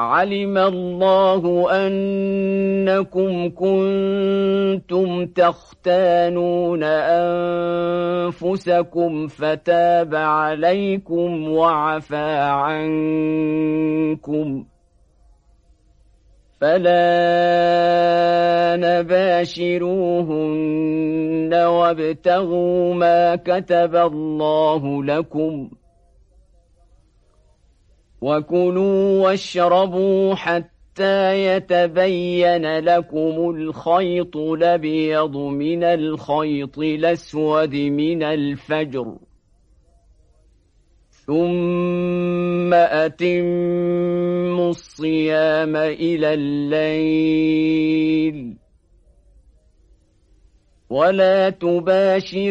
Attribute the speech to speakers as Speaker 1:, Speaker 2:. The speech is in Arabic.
Speaker 1: علم الله أنكم كنتم تختانون أنفسكم فتاب عليكم وعفى عنكم فلا نباشروهن وابتغوا ما كتب الله لكم ۖ وكلوا واشربوا حتى يتبين لكم الخيط الأبيض من الخيط الأسود من الفجر. ثم أتموا الصيام إلى الليل. ولا تباشروهن